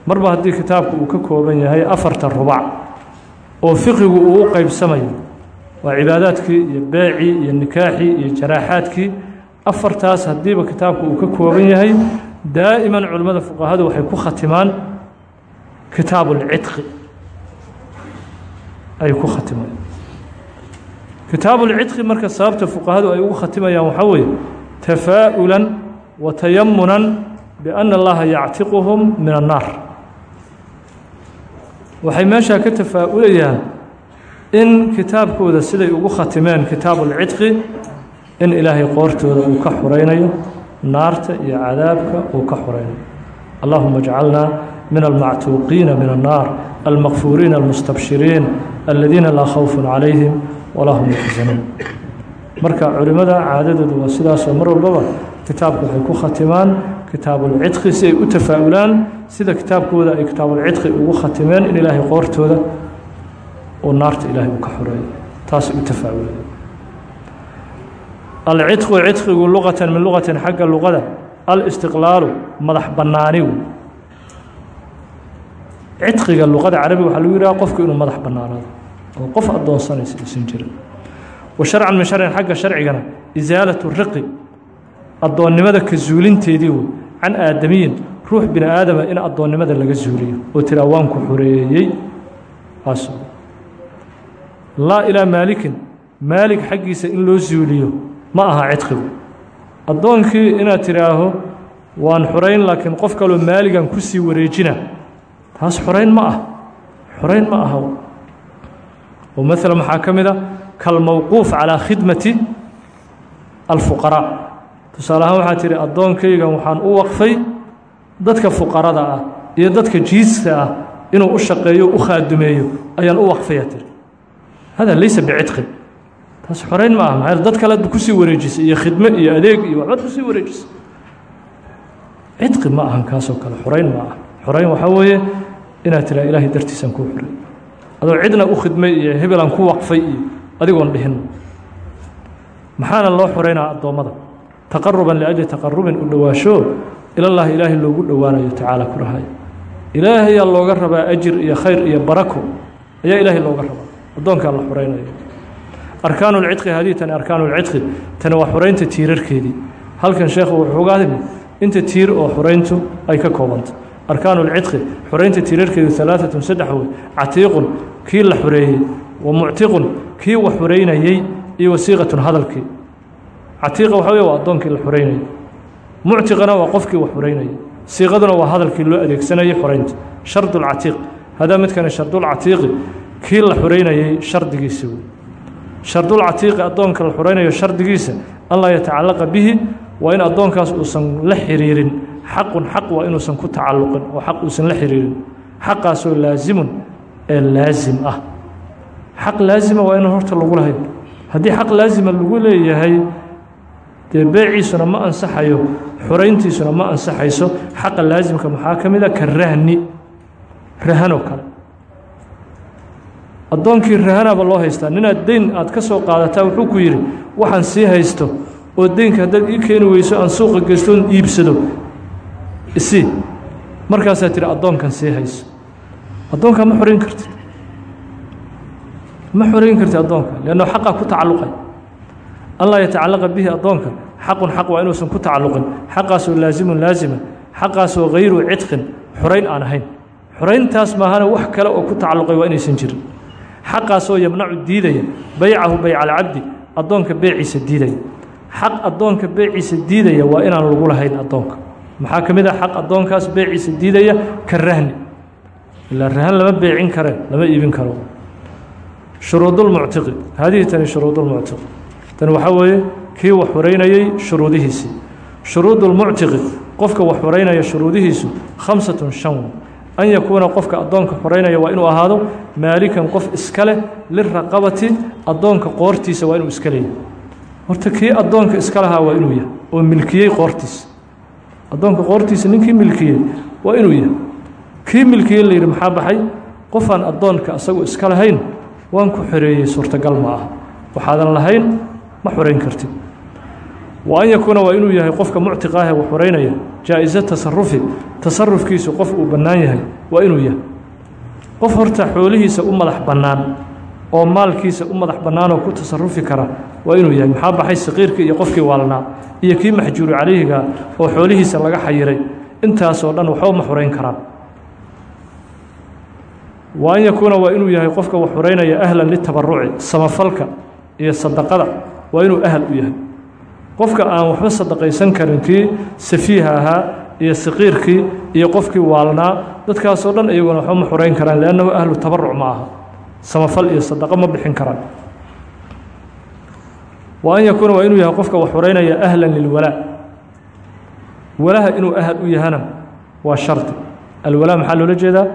marba haddii kitaabku uu ka kooban yahay afarta rubac oo fiqigu uu u qeybsamayo waa cibaadaadkii iyo beecii iyo nikaaxii iyo jaraaxaadkii afartaas haddiiba kitaabku uu ka kooban yahay daa'iman culimmada fuqahadu waxay ku khatimaan kitaabu اlcidqi ay ku khatimaan. Kitaabuulcidqi marka sababta fuqahadu ay ugu khatimayaan waxaa weeye tafaa'ulan wa tayamunan bianna allaha yactiquhum min annaar. Waxay meeshaa ka tafaa'ulayaan in kitaabkooda siday ugu khatimeen kitaabuulcidqi in ilaahay qoortooda uu ka xuraynayo naarta iyo cadaabka uu ka xuraynayo. Allahuma اjcalnaa min almactuuqiina min annaar almakfuuriina almustabshiriin aladiina laa khawfun calayhim walaa hum yaxzanuun marka culimmada caadadoodu waa sidaasoo mar walbaba kitaabka waxay ku khatimaan kitaabulcidqi si ay u tafaa'ulaan sida kitaabkooda ay kitaabulcidqi ugu khatimeen in ilaahay qoortooda oo naarta ilaahay uu ka xoreeyo taasay u tafaa'ulaya alcidqu cidqigu luqatan min luqatin xagga luqada alistiqlaalu madax bannaanigu. Cidqiga luqada carabiga waxaa lagu yidhaha qofku inuu madax bannaanaado. Oo qof addoonsanaysa aysan jirin. Wa sharcan min sharcin xagga sharcigana isaalatu riqi addoonnimada ka zuulinteedii wey can aadamiyin ruux bini aadama in addoonnimada laga zuuliyo. Oo tiraa waan ku xoreeyey laa ilaa maalikin maalig xaggiisa in loo zuuliyo ma aha cidqigu addoonkii inaad tidhaaho waan xorayn laakiin qof kaloo maaligan ku sii wareejina. Taas xorayn ma ah. Xorayn ma aha oo maala maxaa ka mid a kalmowquuf calaa khidmati alfuqaraa tusaale ahaan waxaa tihi addoonkaygan waxaan u waqfay dadka fuqarada ah iyo dadka jiista ah inuu u shaqeeyo u khaadumeeyo. Ayaan u waqfayaa tiri hada laysa bicitqin taas xorayn ma aha maxaa dad kale ku sii wareejisay iyo khidme iyo adeeg iyo waxbaad ku sii wareejisay cidqi ma ahan kaasoo kale xorayn ma ah xorayn waxaa weeye inaad tiraa ilaahay dartiisaan kuu xoray adoo cidna u khidmay iyo hebelaan ku waqfay iyo adigoon dhihin. Maxaana loo xoreynaa addoommada? Taqaruban liajli taqarubin u dhowaasho ilallahi ilaahay loogu dhowaanayo tacaala ku dhahay ilaahayaa looga rabaa ajir iyo khayr iyo barako ayaa ilaahay looga rabaa. Addoonkaa la xoreynayo arkaanu lcidqi haddii tani arkaanu lcidqi tani waa xoreynta tiirarkeedii. Halkan sheekhu wuxuu uga hadli inta tiir oo xoreyntu ay ka koobanta. Arkaanu lcidqi xoreynta tiirarkeedu alaaatun saddex wey catiiqun kii la xoreeyey wa muctiqun kii wax xoreynayey iyo wasiiqatun hadalkii. Catiiqa waxa wey waa addoonkii la xoreynayay muctiqana waa qofkii wax xoreynayay siiqaduna waa hadalkii loo adeegsanayay xoreynta shardulcatiiq hadaa midkani shardulcatiiqi kii la xoreynayey shardigiisa wey shardulcatiiqi addoonka la xoreynayo shardigiisa an laa yatacalaqa bihi waa in addoonkaas uusan la xiriirin. Xaqun xaq waa inuusan ku tacalluqin oo xaq uusan la xiriirin. Xaqaasoo laasimun ee laasim ah. Xaq laasima waa in horta lagu lahayn haddii xaq laasima lagu leeyahay dee beeciisuna ma ansaxayo xoreyntiisuna ma ansaxayso xaqa laasimka maxaa ka mid a? Ka rahni. Rahanoo kale addoonkii rahanaba loo haystaa. Ninaad deyn aad ka soo qaadataa wuxuu ku yidhi waxaan sii haysto oo deynka haddaad ii keeni weyso aan suuqa geystoon iibsado. Isii markaasaa tihi addoonkan sii hayso. Addoonkaa ma xoreyn kartid. Ma xoreyn kartid addoonka leanno xaqaa ku tacalluqay. Anlaa yatacallaqa bihi addoonka xaqun xaq waa inuusan ku tacalluqin. Xaqaasoo laasimun laasima. Xaqaasoo hayru cidqin. Xorayn aan ahayn. Xorayntaas maahana wax kale oo ku tacalluqay waa inaysan jirin xaqaasoo yamnacu diidaya baycahu bayca alcabdi addoonka beeciisa diidaya. Xaq addoonka beeciisa diidaya waa inaan lagu lahayn addoonka. Maxaa ka mid ah xaq addoonkaas beeciisa diidaya? Ka rahni. Ilaa rahan lama beecin kare lama iibin karo. Shuruudulmuctiqi haadihi tani shuruudulmuctiqi tani waxaa weeye kii wax horeynayey shuruudihiisii shuruudulmuctiqi qofka wax xoreynaya shuruudihiisu khamsatun shan an yakuuna qofka addoonka xoreynaya waa inuu ahaado maalikan qof iska leh liraqabati addoonka qoortiisa waa inuu iska leeyahy horta kii addoonka iska lahaa waa inuu yahay oo milkiyey qoortiisa addoonka qoortiisa ninkii milkiyey waa inuu yahay kii milkiyey la yidhi maxaa baxay qofaan addoonka asagu iska lahayn waan ku xoreeyey suurtagal ma ah waxaadan lahayn ma xoreyn kartid wa an yakuuna waa inuu yahay qofka muctiqa ah ee wax xoreynaya jaa-iso tasarufi tasarufkiisu qof uu bannaan yahay waa inuu yahay. Qof horta xoolihiisa u madax bannaan oo maalkiisa u madax bannaanoo ku tasarufi kara waa inuu yahay. Maxaa baxay saqiirkii iyo qofkii waalnaa iyo kii maxjuuru calayhiga oo xoolihiisa laga xayiray. Intaasoo dhan waxba ma xoreyn karaan. Wa an yakuuna waa inuu yahay qofka wax ahlan litabaruci samafalka iyo sadaqada waa inuu ahal u yahay qofka aan waxba sadaqaysan karin kii safiiha ahaa iyo saqiirkii iyo qofkii waalnaa dadkaasoo dhan iyaguna waxba ma xurayn karaan leannahu ahlu tabaruc ma aha. Samafal iyo sadaqo ma bixin karaan. Wa an yakuuna waa inuu yahay qofka wax xuraynaya ahlan lilwalaa walaha inuu ahal u yahana waa shardi alwalaa maxaa loola jeedaa?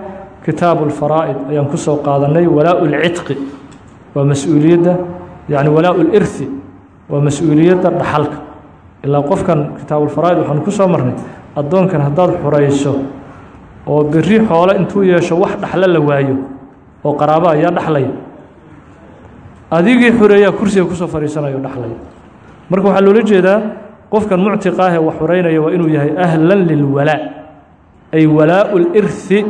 Kitaabu alfaraa'id ayaan ku soo qaadanay walaa lcitqi waa mas'uuliyadda yacni walaa lirhi waa mas'uuliyadda dhaxalka. Ilaa qofkan kitaabulfaraa'id waxaanu ku soo marnay addoonkan haddaad xorayso oo beri xoole intuu yeesho wax dhaxlo la waayo oo qaraabo ayaa dhaxlaya adigii xoreeyaa kursiga ku soo fadhiisanaya o dhaxlaya. Marka waxaa loola jeedaa qofkan muctiqa ah ee wax xoreynaya waa inuu yahay ahlan lilwalaa ay walaau lirhi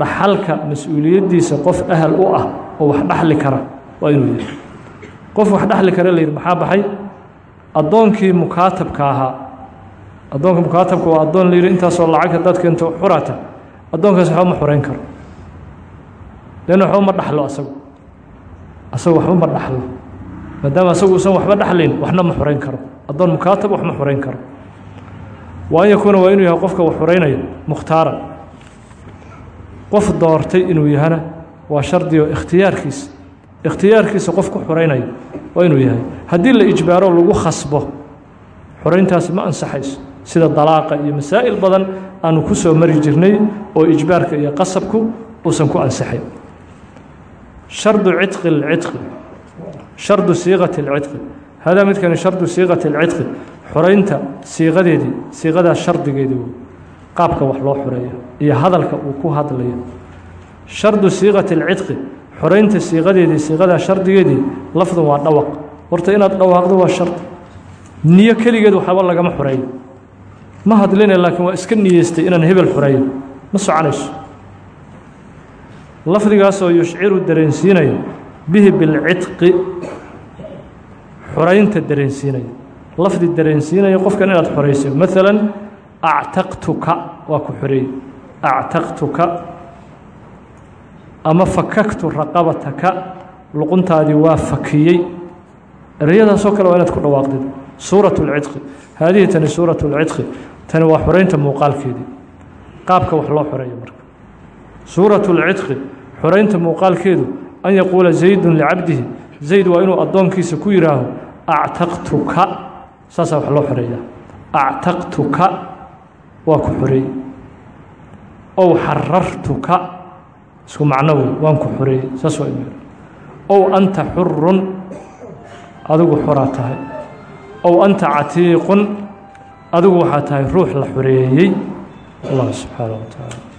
dhaxalka mas'uuliyaddiisa qof ahal u ah oo wax dhaxli kara waa inuu yahay qof wax dhaxli kara la yidhi maxaa baxay? Addoonkii mukaatabka ahaa. Addoonka mukaatabka waa addoon la yidhi intaasoo lacag haddaad keento xurata. Addoonkaas waxba ma xoreyn karo. Leanna waxba ma dhaxlo asagu. Asagu waxba ma dhaxlo. Maadaama asagu usan waxba dhaxlayn waxna ma xoreyn karo. Addoon mukaatab wax ma xoreyn karo. Wa an yakuuna waa inuu yahay qofka wax xoreynaya mukhtaaran qof doortay inuu yahana waa shardigo ikhtiyaarkiisa ikhtiyaarkiisa qof ku xuraynayo waa inuu yahay. Haddii la ijbaaro lagu khasbo xorayntaasi ma ansaxayso. Sida dalaaqa iyo masaa'il badan aanu ku soo mari jirnay oo ijbaarka iyo qasabku uusan ku ansaxay shardu ciqi lciqi shardu siiqati alciqi hadaa midkani shardu siiqati alciqi xoraynta siiqadeedii siiqadaa shardigeedii wey qaabka wax loo xoreeya iyo hadalka uu ku hadlayo. Shardu siiqati alciqi xoreynta siiqadeedii siiqadaa shardigeedii lafdan waa dhawaq. Horta inaad dhawaaqdo waa shardi niyo keligeed waxba lagama xoreeyo ma hadline laakiin waa iska niyeystay inaan hebel xoreeyo ma soconayso. Lafdigaasoo yushciru dareensiinayo bihi bilcidqi xoreynta dareensiinayo lafdi dareensiinayo qofkan inaad xoreyso. Maalan actaqtuka waa ku xoreeyey actaqtuka ama fakaktu raqabataka luquntaadii waa fakiyey ereyadaasoo kale waa inaad ku dhawaaqdid suuraة اlcidqi haadihi tani suuraة اlcidqi tani waa xoreynta muuqaalkeedii qaabka wax loo xoreeyo marka suuraة اlcidqi xoreynta muuqaalkeedu an yaquula zaydu licabdihi zayd waa inuu addoonkiisa ku yihaaho actaqtuka saasaa wax loo xoreeya actaqtuka waa ku xoreeyey ow xarartuka isku macno wey waan ku xoreeyey saas waa inu ow anta xurun adigu xoraa tahay. Ow anta catiiqun adigu waxaa tahay ruux la xoreeyey allah subxaanaه wa tacaala